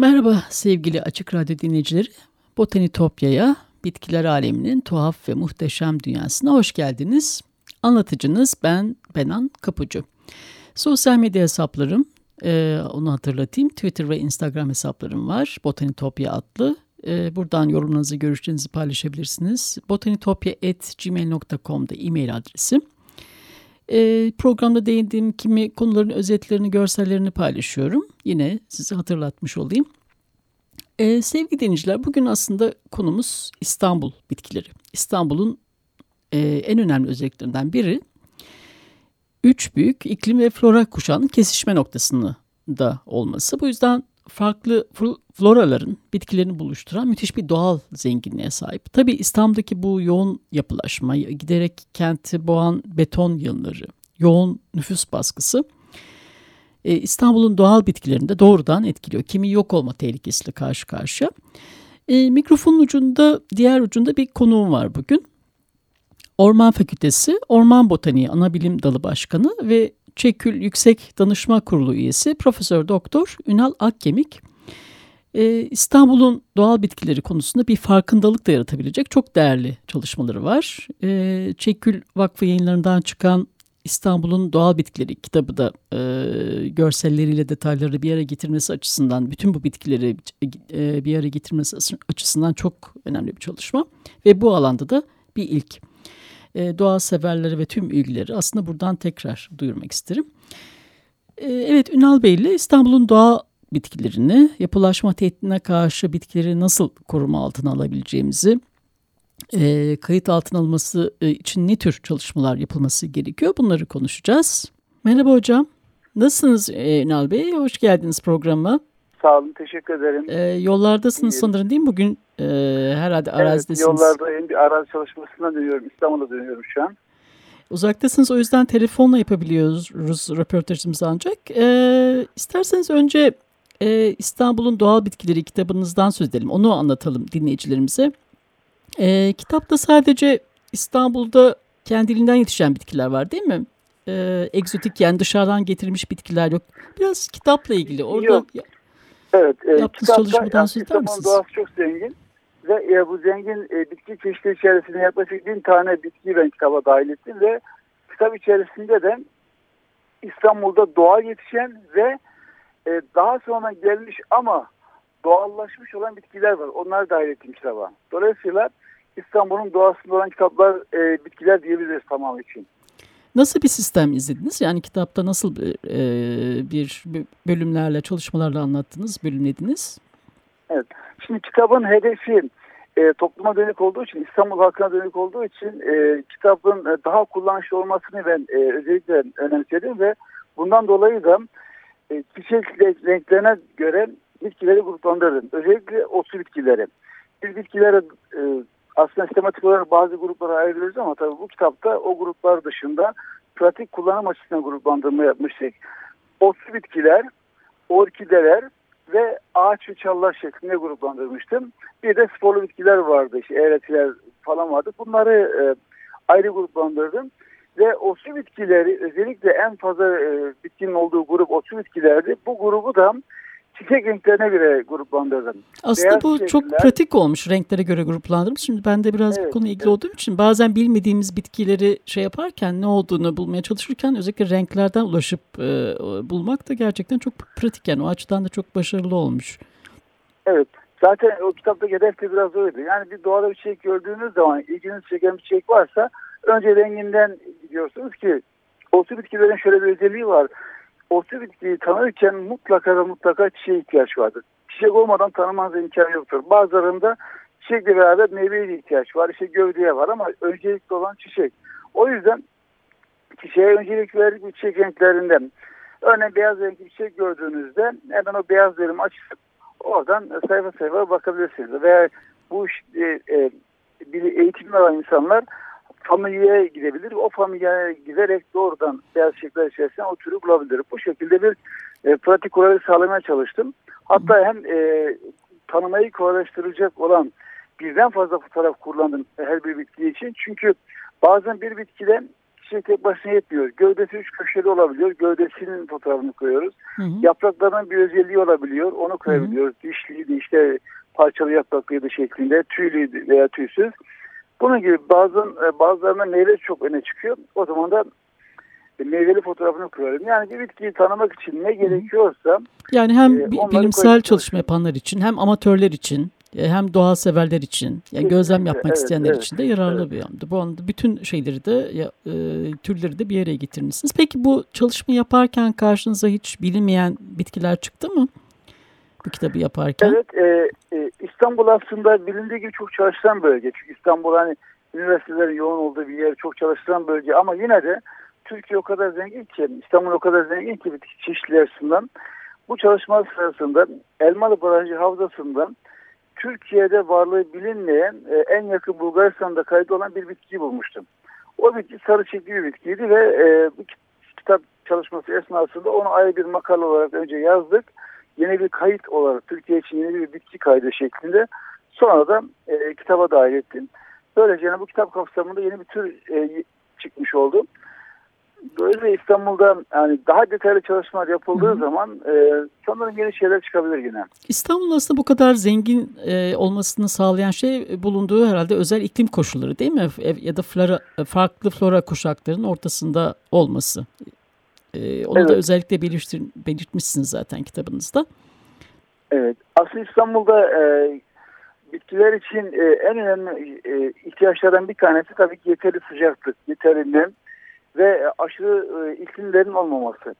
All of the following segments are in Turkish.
Merhaba sevgili Açık Radyo dinleyicileri. Botanitopya'ya, bitkiler aleminin tuhaf ve muhteşem dünyasına hoş geldiniz. Anlatıcınız ben Benan Kapucu. Sosyal medya hesaplarım, e, onu hatırlatayım. Twitter ve Instagram hesaplarım var. Botanitopya adlı. E, buradan yorumlarınızı, görüşlerinizi paylaşabilirsiniz. botanitopya.gmail.com'da e-mail adresim. E, programda değindiğim kimi konuların özetlerini, görsellerini paylaşıyorum. Yine size hatırlatmış olayım. E, sevgili dinleyiciler, bugün aslında konumuz İstanbul bitkileri. İstanbul'un e, en önemli özelliklerinden biri, üç büyük iklim ve flora kuşağının kesişme noktasında da olması. Bu yüzden farklı floraların bitkilerini buluşturan müthiş bir doğal zenginliğe sahip. Tabii İstanbul'daki bu yoğun yapılaşma, giderek kenti boğan beton yığınları, yoğun nüfus baskısı e, İstanbul'un doğal bitkilerini de doğrudan etkiliyor. Kimi yok olma tehlikesiyle karşı karşıya. E, mikrofonun ucunda, diğer ucunda bir konuğum var bugün. Orman Fakültesi Orman Botaniği Anabilim Dalı Başkanı ve Çekül Yüksek Danışma Kurulu üyesi Profesör Doktor Ünal Akkemik. Ee, İstanbul'un doğal bitkileri konusunda bir farkındalık da yaratabilecek çok değerli çalışmaları var. Ee, Çekül Vakfı yayınlarından çıkan İstanbul'un Doğal Bitkileri kitabı da e, görselleriyle detayları bir araya getirmesi açısından, bütün bu bitkileri e, bir araya getirmesi açısından çok önemli bir çalışma. Ve bu alanda da bir ilk. E, doğa severleri ve tüm ilgileri aslında buradan tekrar duyurmak isterim. E, evet Ünal Bey ile İstanbul'un doğa bitkilerini, yapılaşma tehdidine karşı bitkileri nasıl koruma altına alabileceğimizi, e, kayıt altına alınması e, için ne tür çalışmalar yapılması gerekiyor bunları konuşacağız. Merhaba hocam. Nasılsınız e, Ünal Bey? Hoş geldiniz programa. Sağ olun, teşekkür ederim. E, yollardasınız İyi. sanırım değil mi? Bugün e, herhalde arazidesiniz. Evet, yollardayım. Bir arazi çalışmasına dönüyorum. İstanbul'a dönüyorum şu an. Uzaktasınız o yüzden telefonla yapabiliyoruz röportajımızı ancak. E, isterseniz önce e, İstanbul'un Doğal Bitkileri kitabınızdan söz edelim. Onu anlatalım dinleyicilerimize. E, kitapta sadece İstanbul'da kendiliğinden yetişen bitkiler var değil mi? E, egzotik yani dışarıdan getirilmiş bitkiler yok. Biraz kitapla ilgili. Orada yok. Evet. E, yaptığınız çalışmadan söz eder misiniz? doğası çok zengin. Ve e, bu zengin e, bitki çeşitleri içerisinde yaklaşık bin tane bitkiyi ben kitaba dahil ettim ve kitap içerisinde de İstanbul'da doğal yetişen ve e, daha sonra gelmiş ama doğallaşmış olan bitkiler var. Onlar dahil ettim kitaba. Dolayısıyla İstanbul'un doğasında olan kitaplar, e, bitkiler diyebiliriz tamam için. Nasıl bir sistem izlediniz? Yani kitapta nasıl e, bir bölümlerle, çalışmalarla anlattınız, bölümlediniz? Evet. Şimdi kitabın hedefi e, topluma dönük olduğu için, İstanbul halkına dönük olduğu için e, kitabın e, daha kullanışlı olmasını ben e, özellikle önemsedim ve bundan dolayı da e, çiçek renklerine göre bitkileri gruplandırdım. Özellikle otlu bitkileri. Biz bitkileri e, aslında sistematik olarak bazı gruplara ayırıyoruz ama tabii bu kitapta o gruplar dışında pratik kullanım açısından gruplandırma yapmıştık. Otlu bitkiler, orkideler ve ağaç ve çallar şeklinde gruplandırmıştım. Bir de sporlu bitkiler vardı, işte eğretiler falan vardı. Bunları e, ayrı gruplandırdım. Ve otlu bitkileri özellikle en fazla e, bitkinin olduğu grup otlu bitkilerdi. Bu grubu da çiçek renklerine göre gruplandırdım. Aslında Beyaz bu çiçekler, çok pratik olmuş renklere göre gruplandırmış. Şimdi ben de biraz evet, bu konuyla ilgili evet. olduğum için bazen bilmediğimiz bitkileri şey yaparken ne olduğunu bulmaya çalışırken özellikle renklerden ulaşıp e, bulmak da gerçekten çok pratik yani o açıdan da çok başarılı olmuş. Evet. Zaten o kitapta hedef de biraz öyle. Yani bir doğada bir çiçek gördüğünüz zaman ilginizi çeken bir çiçek varsa önce renginden gidiyorsunuz ki o bitkilerin şöyle bir özelliği var otlu bitkiyi tanırken mutlaka ve mutlaka çiçeğe ihtiyaç vardır. çiçek olmadan tanımanız imkanı yoktur. Bazılarında çiçekle beraber meyveye ihtiyaç var. İşte gövdeye var ama öncelikli olan çiçek. O yüzden çiçeğe öncelik verdik bu çiçek renklerinden. Örneğin beyaz renkli bir çiçek gördüğünüzde hemen o beyaz verimi açıp oradan sayfa sayfa bakabilirsiniz. Veya bu işte, e, bir eğitim alan insanlar familyaya gidebilir. O familyaya giderek doğrudan beyaz çiçekler içerisinde o türü bulabilir. Bu şekilde bir e, pratik kolaylık sağlamaya çalıştım. Hatta hem e, tanımayı kolaylaştıracak olan birden fazla fotoğraf kullandım her bir bitki için. Çünkü bazen bir bitkide çiçek tek başına yetmiyor. Gövdesi üç köşeli olabiliyor. Gövdesinin fotoğrafını koyuyoruz. Hı hı. Yapraklarının bir özelliği olabiliyor. Onu koyabiliyoruz. Dişliydi işte parçalı yapraklıydı şeklinde. Tüylüydü veya tüysüz. Bunun gibi bazı, e, bazılarına meyve çok öne çıkıyor. O zaman da meyveli fotoğrafını koyuyorum. Yani bir bitkiyi tanımak için ne gerekiyorsa yani hem e, bilimsel çalışma yapanlar için hem amatörler için e, hem doğa severler için, yani gözlem yapmak evet, isteyenler evet, için de yararlı evet. bir yandı. Bu anda bütün şeyleri de e, türleri de bir yere getirmişsiniz. Peki bu çalışma yaparken karşınıza hiç bilinmeyen bitkiler çıktı mı? Bu kitabı yaparken. Evet, e, e, İstanbul aslında bilindiği gibi çok çalıştıran bölge. Çünkü İstanbul hani üniversitelerin yoğun olduğu bir yer, çok çalıştıran bölge. Ama yine de Türkiye o kadar zengin ki, İstanbul o kadar zengin ki bitki çeşitleri açısından. Bu çalışma sırasında Elmalı Barajı Havzası'ndan Türkiye'de varlığı bilinmeyen e, en yakın Bulgaristan'da kayıt olan bir bitki bulmuştum. O bitki sarı çiçekli bir bitkiydi ve e, bu kitap çalışması esnasında onu ayrı bir makale olarak önce yazdık. Yeni bir kayıt olarak Türkiye için yeni bir bitki kaydı şeklinde sonra da e, kitaba dahil ettim. Böylece bu kitap kapsamında yeni bir tür e, çıkmış oldu. Böyle İstanbul'da yani daha detaylı çalışmalar yapıldığı Hı -hı. zaman e, sanırım yeni şeyler çıkabilir yine. İstanbul'un aslında bu kadar zengin e, olmasını sağlayan şey bulunduğu herhalde özel iklim koşulları değil mi? Ya da flora, farklı flora kuşaklarının ortasında olması. E, onu evet. da özellikle belirtir, belirtmişsiniz zaten kitabınızda. Evet. Aslında İstanbul'da e, bitkiler için e, en önemli e, ihtiyaçlardan bir tanesi tabii ki yeterli sıcaklık, yeterli nem ve aşırı e, iklimlerin olmaması.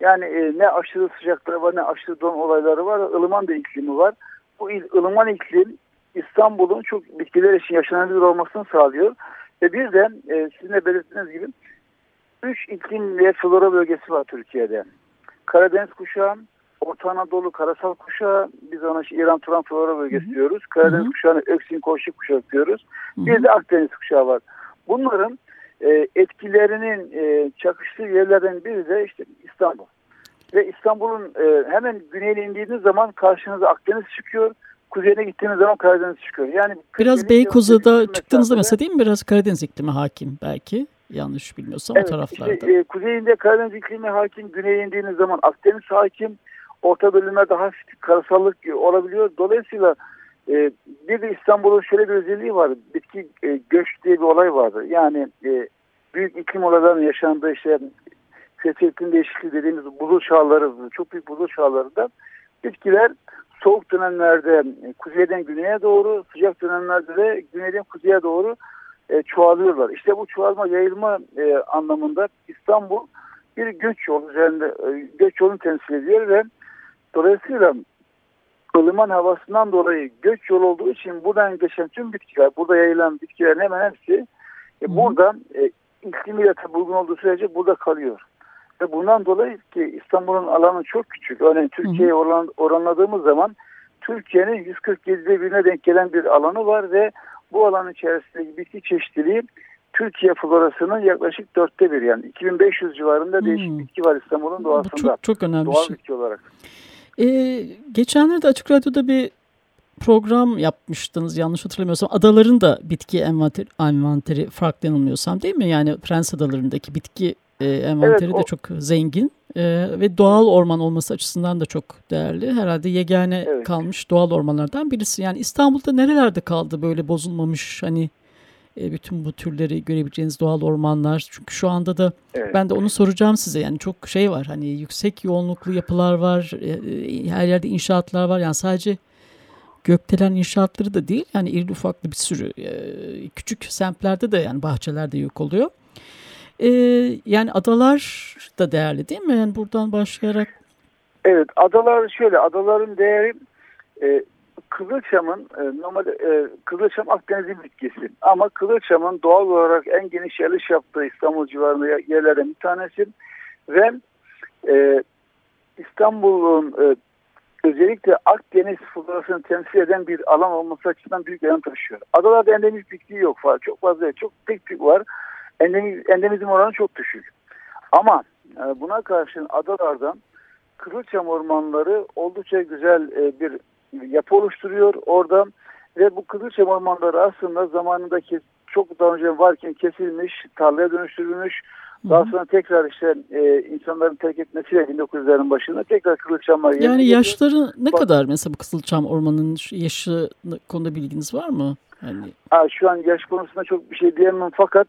Yani e, ne aşırı sıcaklığı var ne aşırı don olayları var. ılıman da iklimi var. Bu il, ılıman iklim İstanbul'un çok bitkiler için yaşanabilir olmasını sağlıyor. Ve bir de e, sizin de belirttiğiniz gibi üç iklim ve flora bölgesi var Türkiye'de. Karadeniz kuşağı, Orta Anadolu karasal kuşağı, biz ona İran Turan flora bölgesi Hı-hı. diyoruz. Karadeniz Hı-hı. kuşağını Öksin Koşuk kuşağı diyoruz. Hı-hı. Bir de Akdeniz kuşağı var. Bunların e, etkilerinin e, çakıştığı yerlerden biri de işte İstanbul. Ve İstanbul'un e, hemen güneyine indiğiniz zaman karşınıza Akdeniz çıkıyor. Kuzeyine gittiğiniz zaman Karadeniz çıkıyor. Yani biraz Beykoz'da çıktığınızda mesela değil mi? Biraz Karadeniz iklimi hakim belki. Yanlış bilmiyorsam evet, o taraflarda. Işte, e, kuzeyinde Karadeniz iklimi hakim. Güneye indiğiniz zaman Akdeniz hakim. Orta bölümlerde hafif karasallık olabiliyor. Dolayısıyla e, bir de İstanbul'un şöyle bir özelliği var. Bitki e, göç diye bir olay vardı. Yani e, büyük iklim olaylarının yaşandığı işte iklim değişikliği dediğimiz buzul çağları, çok büyük buzul çağlarında bitkiler soğuk dönemlerde e, kuzeyden güneye doğru, sıcak dönemlerde de güneyden kuzeye doğru e, çoğalıyorlar. İşte bu çoğalma, yayılma e, anlamında İstanbul bir göç yolu üzerinde e, göç yolunu temsil ediyor ve dolayısıyla ılıman havasından dolayı göç yolu olduğu için buradan geçen tüm bitkiler, burada yayılan bitkilerin hemen hepsi e, burada e, iklimiyle tabi uygun olduğu sürece burada kalıyor. Ve bundan dolayı ki İstanbul'un alanı çok küçük. Örneğin Türkiye'ye oran, oranladığımız zaman Türkiye'nin 147'de birine denk gelen bir alanı var ve bu alan içerisindeki bitki çeşitliliği Türkiye florasının yaklaşık dörtte bir yani 2500 civarında hmm. değişik bitki var İstanbul'un doğasında. Bu çok, çok önemli Doğal şey. bitki olarak. Ee, geçenlerde Açık Radyo'da bir program yapmıştınız yanlış hatırlamıyorsam. Adaların da bitki envanteri, envanteri farklı yanılmıyorsam değil mi? Yani Prens Adaları'ndaki bitki e, envanteri evet, o... de çok zengin e, ve doğal orman olması açısından da çok değerli. Herhalde yegane evet. kalmış doğal ormanlardan birisi. Yani İstanbul'da nerelerde kaldı böyle bozulmamış hani e, bütün bu türleri görebileceğiniz doğal ormanlar. Çünkü şu anda da evet. ben de onu soracağım size. Yani çok şey var hani yüksek yoğunluklu yapılar var. E, e, her yerde inşaatlar var. Yani sadece gökdelen inşaatları da değil. Yani iri ufaklı bir sürü küçük semtlerde de yani bahçelerde yok oluyor. Yani adalar da değerli değil mi? Yani buradan başlayarak. Evet adalar şöyle adaların değeri E, Kızılçam'ın e, normal e, Kızılçam Akdeniz'in bitkisi ama Kızılçam'ın doğal olarak en geniş yerleş yaptığı İstanbul civarında yerlerden bir tanesi ve e, İstanbul'un e, özellikle Akdeniz florasını temsil eden bir alan olması açısından büyük önem taşıyor. Adalarda endemik bitki yok falan. Çok fazla, çok tek tük var. Endemik, endemizm oranı çok düşük. Ama e, buna karşın adalardan Kızılçam ormanları oldukça güzel e, bir yapı oluşturuyor orada ve bu Kızılçam ormanları aslında zamanındaki çok daha önce varken kesilmiş, tarlaya dönüştürülmüş, daha sonra tekrar işte e, insanların terk etmesiyle 1900'lerin başında tekrar Kızılçamlar Yani yaşları ne Bak, kadar mesela bu Kızılçam ormanının yaşı konuda bilginiz var mı? Yani... Ha, şu an yaş konusunda çok bir şey diyemem fakat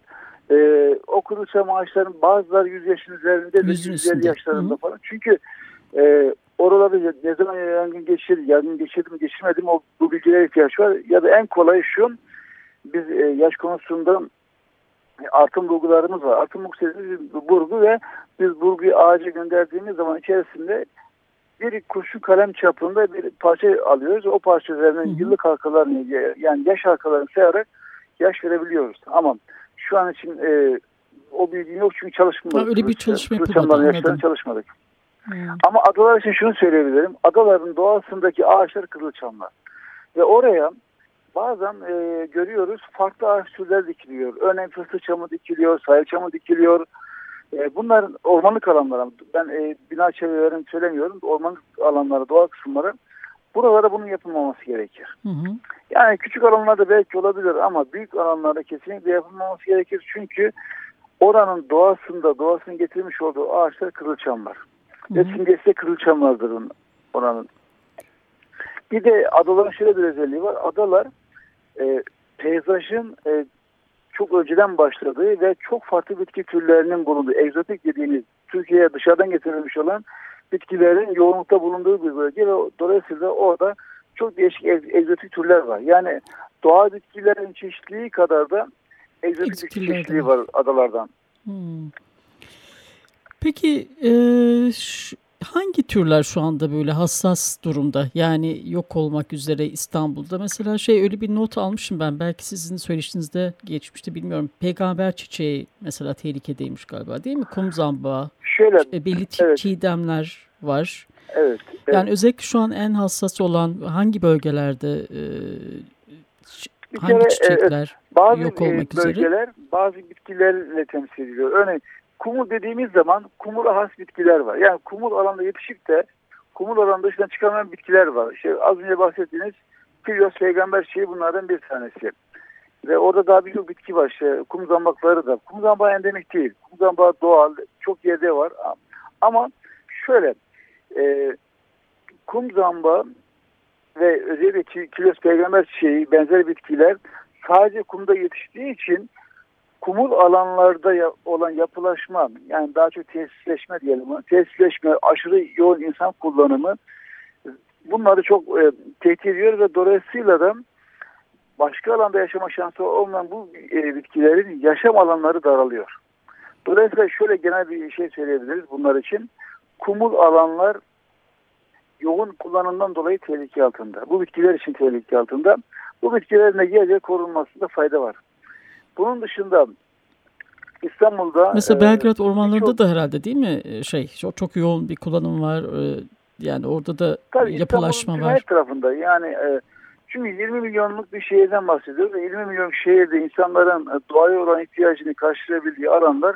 e, o Kızılçam ağaçların bazıları 100 yaşın üzerinde, 150 yaşlarında Hı -hı. falan. Çünkü e, oralarda ne zaman yangın geçir, yangın geçirdim geçirmedim o bu bilgilere ihtiyaç var. Ya da en kolay şu biz e, yaş konusunda artım bulgularımız var. Artım bulgu dediğimiz bir burgu ve biz burguyu ağaca gönderdiğimiz zaman içerisinde bir kurşun kalem çapında bir parça alıyoruz. O parça üzerinden yıllık halkalarını yani yaş halkalarını sayarak yaş verebiliyoruz. Ama şu an için e, o bilgi yok çünkü çalışmıyoruz. öyle bir çalışma yapılmadı. çalışmadık. Hmm. Ama adalar için şunu söyleyebilirim. Adaların doğasındaki ağaçlar kızılçamlar. Ve oraya bazen e, görüyoruz farklı ağaç türler dikiliyor. Örneğin fıstık çamı dikiliyor, sayı çamı dikiliyor. E, bunların ormanlık alanları, ben e, bina çevrelerini söylemiyorum, ormanlık alanları, doğal kısımları. Buralara bunun yapılmaması gerekir. Hı hı. Yani küçük alanlarda belki olabilir ama büyük alanlarda kesinlikle yapılmaması gerekir. Çünkü oranın doğasında, doğasının getirmiş olduğu ağaçlar kızılçamlar. Hı hı. Ve simgesi de kızılçamlardır oranın. Bir de adaların şöyle bir özelliği var. Adalar e, peyzajın e, çok önceden başladığı ve çok farklı bitki türlerinin bulunduğu, egzotik dediğimiz Türkiye'ye dışarıdan getirilmiş olan bitkilerin yoğunlukta bulunduğu bir bölge ve dolayısıyla orada çok değişik egzotik türler var. Yani doğal bitkilerin çeşitliliği kadar da egzotik çeşitliliği var adalardan. Hmm. Peki e, hangi türler şu anda böyle hassas durumda? Yani yok olmak üzere İstanbul'da. Mesela şey öyle bir not almışım ben. Belki sizin söyleşinizde geçmişti bilmiyorum. Peygamber çiçeği mesela tehlikedeymiş galiba değil mi? Kum zambağı. Şöyle. İşte belli evet. çiğdemler var. Evet, evet. Yani özellikle şu an en hassas olan hangi bölgelerde e, hangi kere, çiçekler evet, bazı yok olmak bölgeler, üzere? Bazı bitkilerle temsil ediliyor. Örneğin kumul dediğimiz zaman kumula has bitkiler var. Yani kumul alanda yetişip de kumul alanda dışından çıkarmayan bitkiler var. İşte az önce bahsettiğiniz Pilyos peygamber şeyi bunlardan bir tanesi. Ve orada daha birçok bitki var. İşte kum zambakları da. Kum zambağı endemik değil. Kum zambağı doğal. Çok yerde var. Ama şöyle e, kum zambağı ve özellikle kilos peygamber çiçeği benzer bitkiler sadece kumda yetiştiği için kumul alanlarda olan yapılaşma yani daha çok tesisleşme diyelim. Tesisleşme, aşırı yoğun insan kullanımı bunları çok e, tehdit ediyor ve dolayısıyla da başka alanda yaşama şansı olmayan bu e, bitkilerin yaşam alanları daralıyor. Dolayısıyla şöyle genel bir şey söyleyebiliriz bunlar için. Kumul alanlar yoğun kullanımdan dolayı tehlike altında. Bu bitkiler için tehlike altında. Bu bitkilerin de yer yer korunmasında fayda var. Bunun dışında İstanbul'da... Mesela e, Belgrad e, ormanlarında çok, da herhalde değil mi e, şey çok, çok yoğun bir kullanım var. E, yani orada da tabii yapılaşma var. Tabii tarafında yani e, çünkü 20 milyonluk bir şehirden bahsediyoruz. 20 milyon şehirde insanların doğaya olan ihtiyacını karşılayabildiği alanlar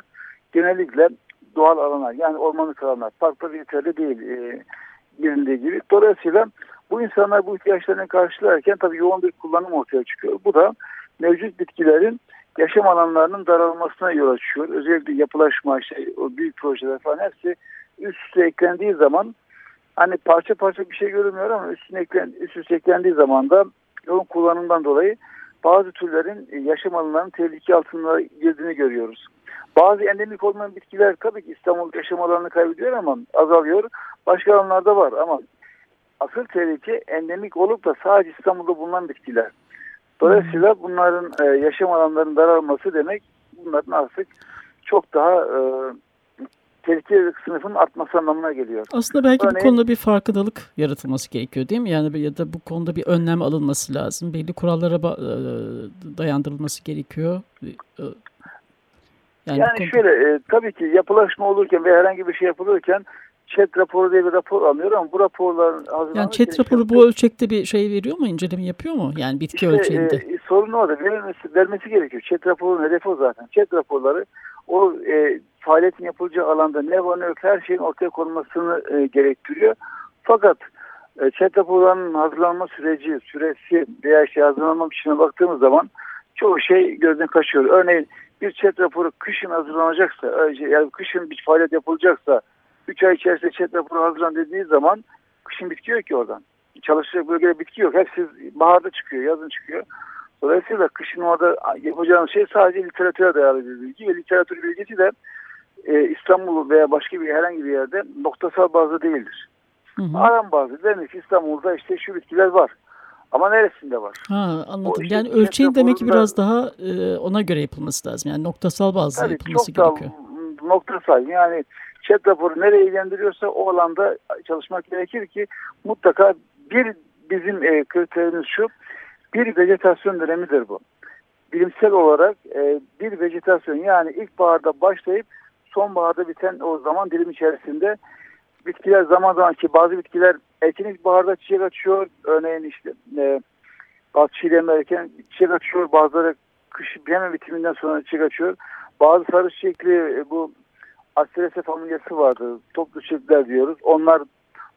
genellikle doğal alanlar yani ormanlık alanlar. Parklar yeterli değil e, bilindiği gibi. Dolayısıyla bu insanlar bu ihtiyaçlarını karşılarken tabii yoğun bir kullanım ortaya çıkıyor. Bu da mevcut bitkilerin yaşam alanlarının daralmasına yol açıyor. Özellikle yapılaşma, şey, o büyük projeler falan hepsi üst üste eklendiği zaman hani parça parça bir şey görünmüyor ama üstüne eklen, üst üste eklendiği zaman da yoğun kullanımdan dolayı bazı türlerin yaşam alanlarının tehlike altında girdiğini görüyoruz. Bazı endemik olmayan bitkiler tabii ki İstanbul yaşam alanını kaybediyor ama azalıyor. Başka alanlarda var ama asıl tehlike endemik olup da sadece İstanbul'da bulunan bitkiler. Dolayısıyla bunların e, yaşam alanlarının daralması demek bunların artık çok daha e, tehlike sınıfının artması anlamına geliyor. Aslında belki Örneğin, bu konuda bir farkındalık yaratılması gerekiyor değil mi? Yani ya da bu konuda bir önlem alınması lazım. Belli kurallara e, dayandırılması gerekiyor. E, yani, yani konuda... şöyle e, tabii ki yapılaşma olurken ve herhangi bir şey yapılırken ÇED raporu diye bir rapor alınıyor ama bu raporların Yani ÇED raporu bu ölçekte bir şey veriyor mu? inceleme yapıyor mu? Yani bitki işte, ölçeğinde. E, sorun orada. Verilmesi, vermesi gerekiyor. ÇED raporunun hedefi o zaten. ÇED raporları o e, faaliyetin yapılacağı alanda ne var ne yok her şeyin ortaya konulmasını e, gerektiriyor. Fakat e, ÇED raporlarının hazırlanma süreci, süresi veya işte hazırlanma biçimine baktığımız zaman çoğu şey gözden kaçıyor. Örneğin bir ÇED raporu kışın hazırlanacaksa, yani kışın bir faaliyet yapılacaksa 3 ay içerisinde ÇED raporu hazırlan dediği zaman kışın bitki yok ki oradan. Çalışacak bölgede bitki yok. Hepsi baharda çıkıyor, yazın çıkıyor. Dolayısıyla kışın orada yapacağınız şey sadece literatüre dayalı bir bilgi ve literatür bilgisi de e, İstanbul veya başka bir herhangi bir yerde noktasal bazı değildir. Hı hı. Aram bazı. Demek ki İstanbul'da işte şu bitkiler var. Ama neresinde var? Ha, anladım. işte yani ölçeğin demek ki biraz daha e, ona göre yapılması lazım. Yani noktasal Tabii, yapılması çok gerekiyor. Noktasal. Yani chat raporu nereye ilgilendiriyorsa o alanda çalışmak gerekir ki mutlaka bir bizim e, kriterimiz şu bir vejetasyon dönemidir bu. Bilimsel olarak e, bir vejetasyon yani ilkbaharda başlayıp sonbaharda biten o zaman dilim içerisinde bitkiler zaman zaman ki bazı bitkiler erken ilkbaharda çiçek açıyor. Örneğin işte e, bazı çiğdem erken çiçek açıyor. Bazıları kış hemen bitiminden sonra çiçek açıyor. Bazı sarı çiçekli e, bu Asterese familyası vardı. Toplu çiçekler diyoruz. Onlar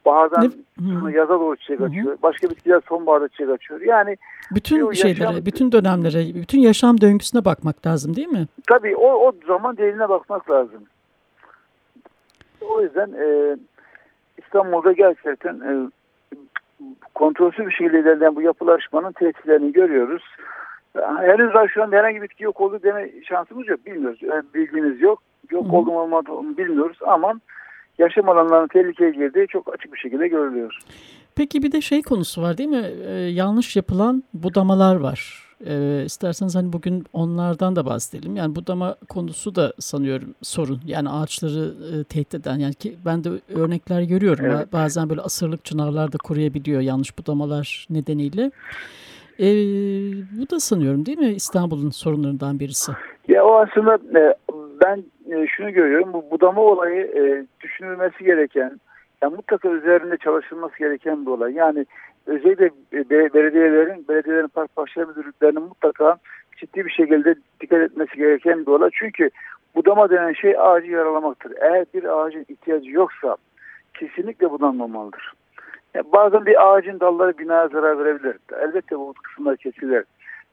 bahardan sonra yaza doğru çiçek açıyor. Başka bitkiler sonbaharda çiçek açıyor. Yani bütün şeylere, yaşam, bütün dönemlere, bütün yaşam döngüsüne bakmak lazım değil mi? Tabii o, o zaman derinine bakmak lazım. O yüzden e, İstanbul'da gerçekten e, kontrolsüz bir şekilde ilerleyen bu yapılaşmanın tesirlerini görüyoruz. Henüz daha şu an herhangi bir bitki yok olduğu deme şansımız yok. Bilmiyoruz. Yani bilgimiz yok. Yok Hı. olduğunu olmadığını bilmiyoruz ama yaşam alanlarının tehlikeye girdiği çok açık bir şekilde görülüyor. Peki bir de şey konusu var değil mi? Ee, yanlış yapılan budamalar var. Ee, isterseniz hani bugün onlardan da bahsedelim. Yani budama konusu da sanıyorum sorun. Yani ağaçları e, tehdit eden. Yani ki ben de örnekler görüyorum. Evet. Bazen böyle asırlık çınarlar da koruyabiliyor yanlış budamalar nedeniyle. Ee, bu da sanıyorum değil mi İstanbul'un sorunlarından birisi? Ya o aslında e, ben e, şunu görüyorum. Bu budama olayı e, düşünülmesi gereken, yani mutlaka üzerinde çalışılması gereken bir olay. Yani özellikle belediyelerin, belediyelerin park bahçe müdürlüklerinin mutlaka ciddi bir şekilde dikkat etmesi gereken bir olay. Çünkü budama denen şey ağacı yaralamaktır. Eğer bir ağacın ihtiyacı yoksa kesinlikle budanmamalıdır. Yani bazen bir ağacın dalları binaya zarar verebilir. Elbette bu kısımlar kesilir.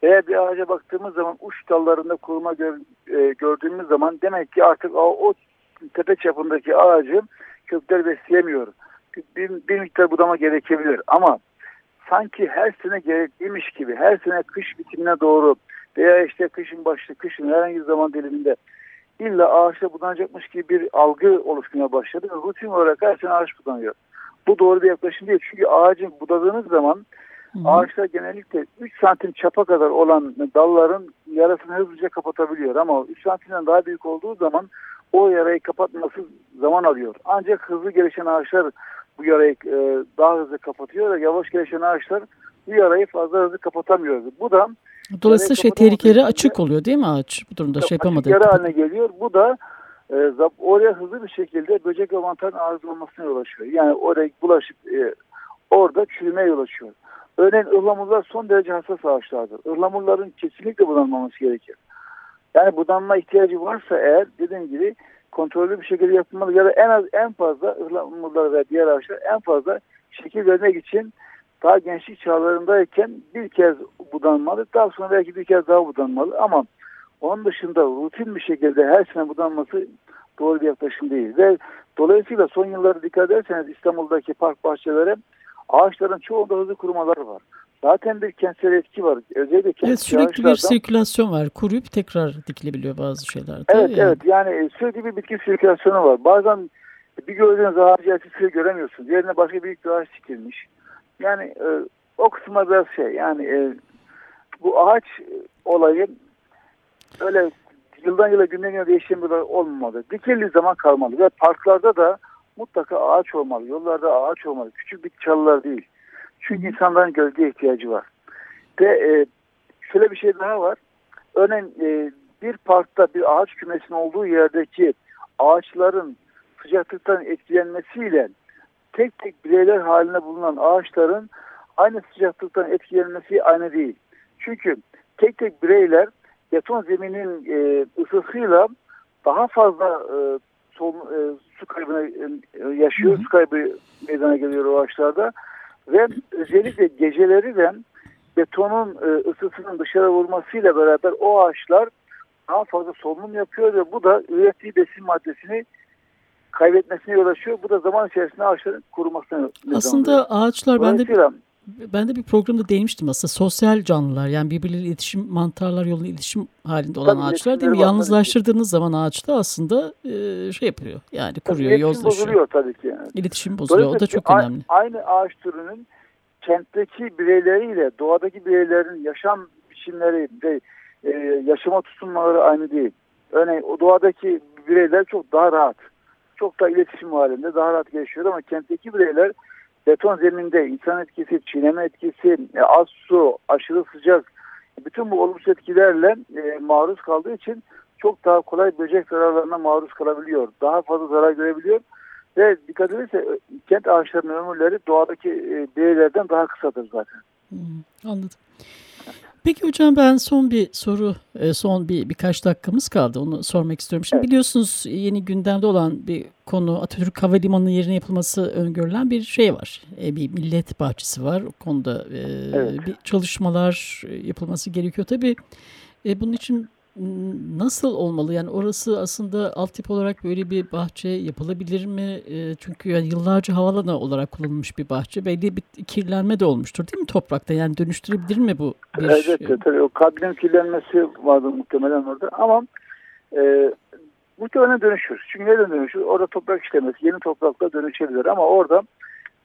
Eğer bir ağaca baktığımız zaman uç dallarında kuruma gör, e, gördüğümüz zaman demek ki artık o, o tepe çapındaki ağacı kökler besleyemiyor. Bir, bir miktar budama gerekebilir ama sanki her sene gerekliymiş gibi her sene kış bitimine doğru veya işte kışın başı kışın herhangi bir zaman diliminde illa ağaçta budanacakmış gibi bir algı oluşmaya başladı rutin olarak her sene ağaç budanıyor. Bu doğru bir yaklaşım değil. Çünkü ağacın budadığınız zaman Hı. Ağaçlar genellikle 3 santim çapa kadar olan dalların yarasını hızlıca kapatabiliyor. Ama 3 santimden daha büyük olduğu zaman o yarayı kapatması zaman alıyor. Ancak hızlı gelişen ağaçlar bu yarayı e, daha hızlı kapatıyor ve yavaş gelişen ağaçlar bu yarayı fazla hızlı kapatamıyor. Bu da Dolayısıyla şey tehlikeleri açık oluyor değil mi ağaç bu durumda şey yapamadı. Yara haline geliyor. Bu da e, oraya hızlı bir şekilde böcek ve mantarın arıza olmasına yol açıyor. Yani oraya bulaşıp e, orada çürümeye yol açıyor. Örneğin ıhlamurlar son derece hassas ağaçlardır. Ihlamurların kesinlikle budanmaması gerekir. Yani budanma ihtiyacı varsa eğer dediğim gibi kontrollü bir şekilde yapılmalı ya da en az en fazla ıhlamurlar ve diğer ağaçlar en fazla şekil vermek için daha gençlik çağlarındayken bir kez budanmalı. Daha sonra belki bir kez daha budanmalı ama onun dışında rutin bir şekilde her sene budanması doğru bir yaklaşım değil. Ve dolayısıyla son yıllarda dikkat ederseniz İstanbul'daki park bahçelere ağaçların çoğunda hızlı kurumalar var. Zaten bir kentsel etki var. Özellikle kentsel evet, sürekli bir sirkülasyon var. Kuruyup tekrar dikilebiliyor bazı şeyler. Evet yani. evet yani sürekli bir bitki sirkülasyonu var. Bazen bir gördüğünüz ağacı ertesi göremiyorsun. Yerine başka büyük bir ağaç dikilmiş. Yani e, o kısma biraz şey yani e, bu ağaç olayı öyle yıldan yıla günden güne değişen bir olmamalı. Dikildiği zaman kalmalı ve parklarda da mutlaka ağaç olmalı. Yollarda ağaç olmalı. Küçük bir çalılar değil. Çünkü insanların gölge ihtiyacı var. Ve e, şöyle bir şey daha var. Örneğin e, bir parkta bir ağaç kümesinin olduğu yerdeki ağaçların sıcaklıktan etkilenmesiyle tek tek bireyler haline bulunan ağaçların aynı sıcaklıktan etkilenmesi aynı değil. Çünkü tek tek bireyler beton zeminin e, ısısıyla daha fazla e, sol, e, su kaybına e, yaşıyor. Hı hı. Su kaybı meydana geliyor o ağaçlarda. Ve özellikle geceleri de betonun e, ısısının dışarı vurmasıyla beraber o ağaçlar daha fazla solunum yapıyor ve bu da ürettiği besin maddesini kaybetmesine yol açıyor. Bu da zaman içerisinde ağaçların kurumasına Aslında oluyor. ağaçlar bende ben de bir programda değinmiştim aslında sosyal canlılar yani birbirleriyle iletişim mantarlar yoluyla iletişim halinde olan Tabii ağaçlar değil mi? Yalnızlaştırdığınız zaman ağaçta aslında e, şey yapıyor yani kuruyor, tabii, yozlaşıyor. bozuluyor tabii ki. Yani. İletişim bozuluyor o da çok önemli. Aynı ağaç türünün kentteki bireyleriyle doğadaki bireylerin yaşam biçimleri ve e, yaşama tutunmaları aynı değil. Örneğin o doğadaki bireyler çok daha rahat. Çok daha iletişim halinde daha rahat yaşıyor ama kentteki bireyler beton zeminde insan etkisi, çiğneme etkisi, e, az su, aşırı sıcak bütün bu olumsuz etkilerle e, maruz kaldığı için çok daha kolay böcek zararlarına maruz kalabiliyor. Daha fazla zarar görebiliyor. Ve dikkat edilirse e, kent ağaçlarının ömürleri doğadaki e, daha kısadır zaten. Hmm, anladım. Peki hocam ben son bir soru, e, son bir birkaç dakikamız kaldı. Onu sormak istiyorum. Şimdi evet. biliyorsunuz yeni gündemde olan bir konu Atatürk Havalimanı yerine yapılması öngörülen bir şey var. E, bir millet bahçesi var. O konuda evet. bir çalışmalar yapılması gerekiyor. Tabii bunun için nasıl olmalı? Yani orası aslında altyapı olarak böyle bir bahçe yapılabilir mi? E, çünkü yani yıllarca havalanı olarak kullanılmış bir bahçe. Belli bir kirlenme de olmuştur değil mi toprakta? Yani dönüştürebilir mi bu? Bir, evet e, tabii o kadmium kirlenmesi vardı muhtemelen orada ama e, muhtemelen dönüşür. Çünkü neden dönüşür? Orada toprak işlemesi yeni toprakla dönüşebilir ama orada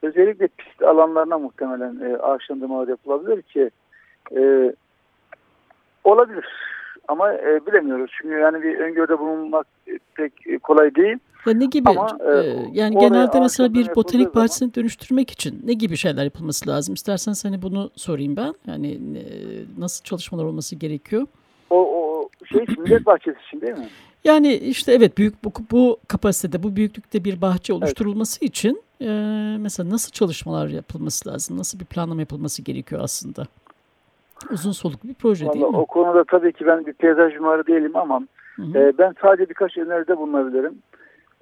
özellikle pist alanlarına muhtemelen e, ağaçlandırmalar yapılabilir ki e, olabilir ama e, bilemiyoruz. Çünkü yani bir öngörüde bulunmak pek kolay değil. Ya ne gibi? Ama, e, e yani genelde mesela bir botanik bahçesini dönüştürmek için ne gibi şeyler yapılması lazım? İstersen hani bunu sorayım ben. Yani e, nasıl çalışmalar olması gerekiyor? O, o şey millet bahçesi için değil mi? Yani işte evet büyük bu, bu kapasitede, bu büyüklükte bir bahçe oluşturulması evet. için e, mesela nasıl çalışmalar yapılması lazım? Nasıl bir planlama yapılması gerekiyor aslında? Uzun soluklu bir proje Vallahi değil mi? O konuda tabii ki ben bir peyzaj mimarı değilim ama hı hı. E, ben sadece birkaç öneride bulunabilirim.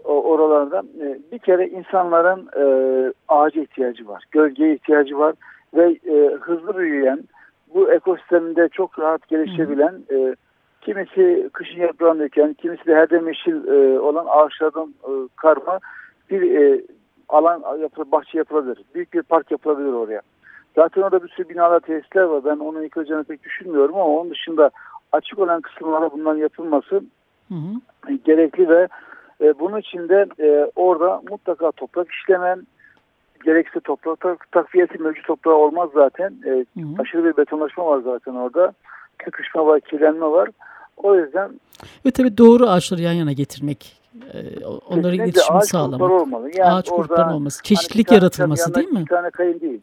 O, oralarda e, bir kere insanların e, ağaca ihtiyacı var, gölgeye ihtiyacı var ve e, hızlı büyüyen, bu ekosisteminde çok rahat gelişebilen, e, kimisi kışın yaprağını döken, kimisi de herde meşil e, olan ağaçlardan e, karma bir e, alan yapı, bahçe yapılabilir. Büyük bir park yapılabilir oraya. Zaten orada bir sürü binalar, tesisler var. Ben onu yıkılacağını pek düşünmüyorum ama onun dışında açık olan kısımlara bunların yapılması hı hı. gerekli ve e, bunun için de e, orada mutlaka toprak işlemen, gerekse toprak takviyesi mevcut toprağı olmaz zaten. E, hı hı. Aşırı bir betonlaşma var zaten orada. Sıkışma var, kirlenme var. O yüzden... Ve tabii doğru ağaçları yan yana getirmek e, onların iletişimi sağlamak. Olmalı. Yani ağaç grupları olması. Çeşitlilik hani yaratılması değil mi? Bir tane kayın değil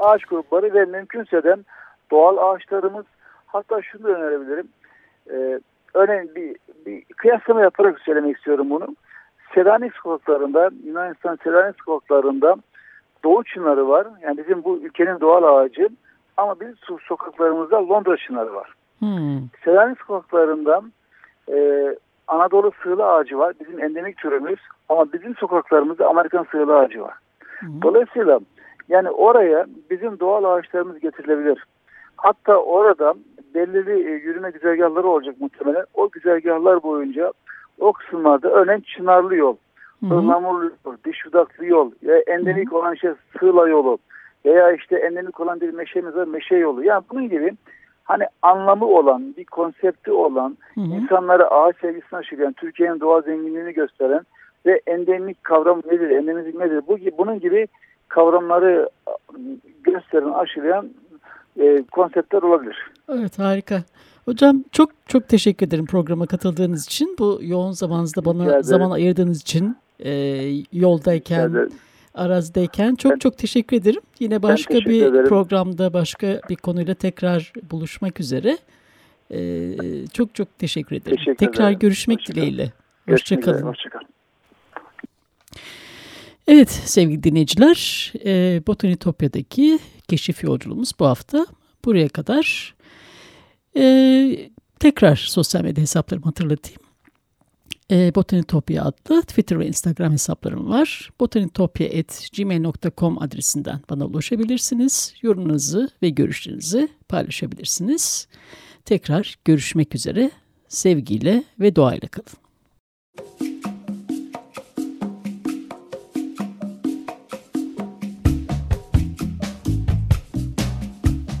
ağaç grupları ve mümkünse de doğal ağaçlarımız hatta şunu da önerebilirim. Ee, örneğin bir, bir kıyaslama yaparak söylemek istiyorum bunu. Selanik sokaklarında, Yunanistan Selanik sokaklarında doğu çınarı var. Yani bizim bu ülkenin doğal ağacı. Ama biz sokaklarımızda Londra çınarı var. Hmm. Selanik sokaklarında e, Anadolu sığla ağacı var. Bizim endemik türümüz. Ama bizim sokaklarımızda Amerikan sığla ağacı var. Hmm. Dolayısıyla yani oraya bizim doğal ağaçlarımız getirilebilir. Hatta orada belirli e, yürüme güzergahları olacak muhtemelen. O güzergahlar boyunca o kısımlarda örneğin Çınarlı yol, Ihlamurlu yol, Dişudaklı yol, ya endemik olan şey Sığla yolu veya işte endemik olan bir meşemiz var meşe yolu. Yani bunun gibi hani anlamı olan, bir konsepti olan, hı hı. insanlara ağaç sevgisini aşılayan, Türkiye'nin doğal zenginliğini gösteren ve endemik kavram nedir, endemik nedir? Bu, bunun gibi kavramları gösteren, aşılayan e, konseptler olabilir. Evet harika. Hocam çok çok teşekkür ederim programa katıldığınız için. Bu yoğun zamanınızda bana zaman ayırdığınız için e, yoldayken, arazideyken çok ben, çok teşekkür ederim. Yine başka bir ederim. programda başka bir konuyla tekrar buluşmak üzere. E, çok çok teşekkür ederim. Teşekkür tekrar ederim. görüşmek Hoşça dileğiyle. Hoşçakalın. Hoşçakalın. Evet sevgili dinleyiciler, e, Botanitopya'daki keşif yolculuğumuz bu hafta buraya kadar. E, tekrar sosyal medya hesaplarımı hatırlatayım. E, Botanitopya adlı Twitter ve Instagram hesaplarım var. botanitopya.gmail.com adresinden bana ulaşabilirsiniz. Yorumunuzu ve görüşlerinizi paylaşabilirsiniz. Tekrar görüşmek üzere. Sevgiyle ve doğayla kalın.